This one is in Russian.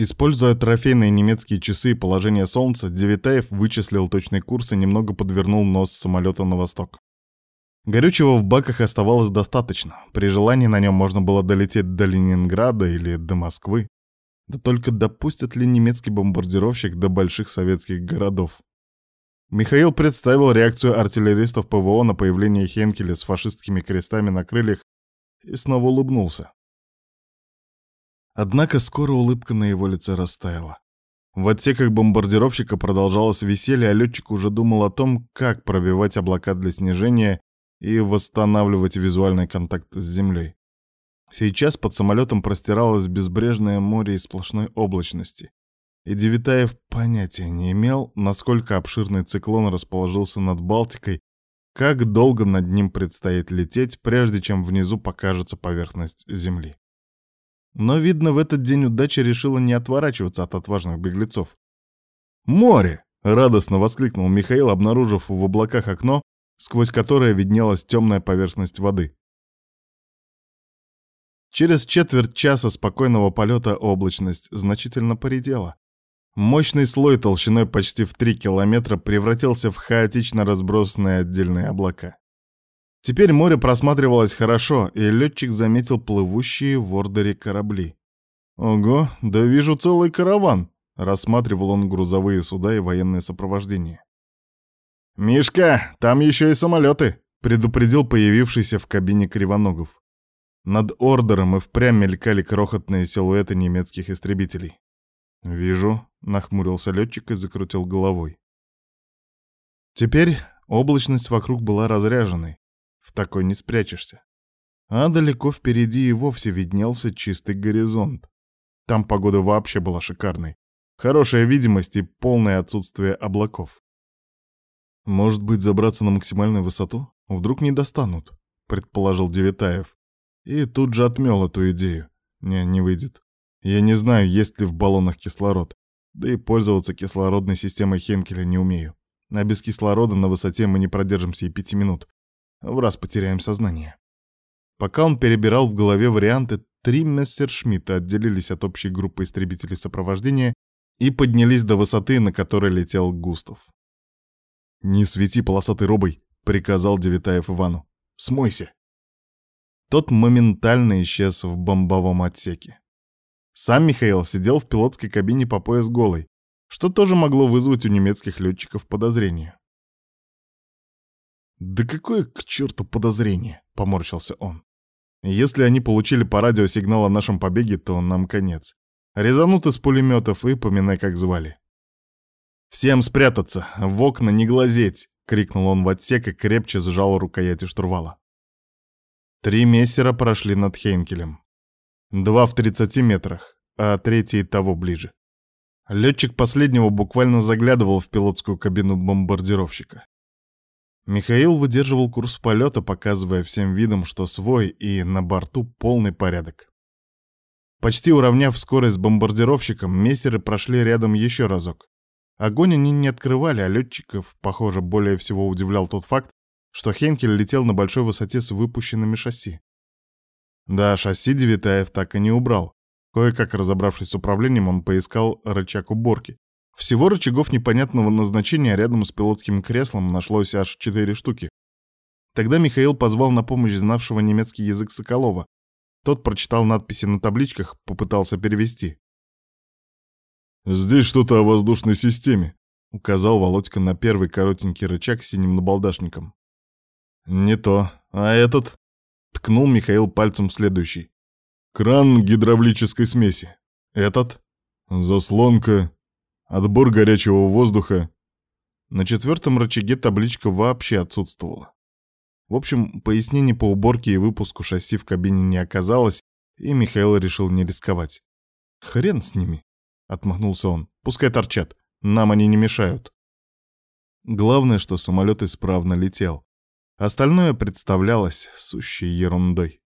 Используя трофейные немецкие часы и положение солнца, Девитаев вычислил точный курс и немного подвернул нос самолета на восток. Горючего в баках оставалось достаточно. При желании на нем можно было долететь до Ленинграда или до Москвы. Да только допустит ли немецкий бомбардировщик до больших советских городов? Михаил представил реакцию артиллеристов ПВО на появление Хенкеля с фашистскими крестами на крыльях и снова улыбнулся. Однако скоро улыбка на его лице растаяла. В отсеках бомбардировщика продолжалось веселье, а летчик уже думал о том, как пробивать облака для снижения и восстанавливать визуальный контакт с землей. Сейчас под самолетом простиралось безбрежное море из сплошной облачности. И Девитаев понятия не имел, насколько обширный циклон расположился над Балтикой, как долго над ним предстоит лететь, прежде чем внизу покажется поверхность Земли. Но, видно, в этот день удача решила не отворачиваться от отважных беглецов. «Море!» — радостно воскликнул Михаил, обнаружив в облаках окно, сквозь которое виднелась темная поверхность воды. Через четверть часа спокойного полета облачность значительно поредела. Мощный слой толщиной почти в 3 километра превратился в хаотично разбросанные отдельные облака. Теперь море просматривалось хорошо, и летчик заметил плывущие в ордере корабли. «Ого, да вижу целый караван!» — рассматривал он грузовые суда и военное сопровождение. «Мишка, там еще и самолеты!» — предупредил появившийся в кабине Кривоногов. Над ордером и впрямь мелькали крохотные силуэты немецких истребителей. «Вижу», — нахмурился летчик и закрутил головой. Теперь облачность вокруг была разряженной, в такой не спрячешься. А далеко впереди и вовсе виднелся чистый горизонт. Там погода вообще была шикарной. Хорошая видимость и полное отсутствие облаков. «Может быть, забраться на максимальную высоту? Вдруг не достанут?» — предположил Девятаев. И тут же отмел эту идею. Не, не выйдет. Я не знаю, есть ли в баллонах кислород. Да и пользоваться кислородной системой Хенкеля не умею. А без кислорода на высоте мы не продержимся и пяти минут в раз потеряем сознание. Пока он перебирал в голове варианты, три мессершмитта отделились от общей группы истребителей сопровождения и поднялись до высоты, на которой летел Густав. «Не свети полосатой робой», — приказал Девитаев Ивану. «Смойся». Тот моментально исчез в бомбовом отсеке. Сам Михаил сидел в пилотской кабине по пояс голый, что тоже могло вызвать у немецких летчиков подозрение. «Да какое к черту подозрение?» — поморщился он. «Если они получили по радио сигнал о нашем побеге, то нам конец. Резанут из пулеметов и поминай, как звали». «Всем спрятаться! В окна не глазеть!» — крикнул он в отсек и крепче сжал рукояти штурвала. Три мессера прошли над Хейнкелем. Два в тридцати метрах, а третий того ближе. Летчик последнего буквально заглядывал в пилотскую кабину бомбардировщика. Михаил выдерживал курс полета, показывая всем видом, что свой и на борту полный порядок. Почти уравняв скорость с бомбардировщиком, мессеры прошли рядом еще разок. Огонь они не открывали, а летчиков, похоже, более всего удивлял тот факт, что Хенкель летел на большой высоте с выпущенными шасси. Да, шасси Девитаев так и не убрал. Кое-как разобравшись с управлением, он поискал рычаг уборки, всего рычагов непонятного назначения рядом с пилотским креслом нашлось аж четыре штуки. Тогда Михаил позвал на помощь знавшего немецкий язык Соколова. Тот прочитал надписи на табличках, попытался перевести. «Здесь что-то о воздушной системе», — указал Володька на первый коротенький рычаг с синим набалдашником. «Не то. А этот?» — ткнул Михаил пальцем следующий. «Кран гидравлической смеси. Этот?» «Заслонка Отбор горячего воздуха. На четвертом рычаге табличка вообще отсутствовала. В общем, пояснений по уборке и выпуску шасси в кабине не оказалось, и Михаил решил не рисковать. «Хрен с ними!» — отмахнулся он. «Пускай торчат. Нам они не мешают». Главное, что самолет исправно летел. Остальное представлялось сущей ерундой.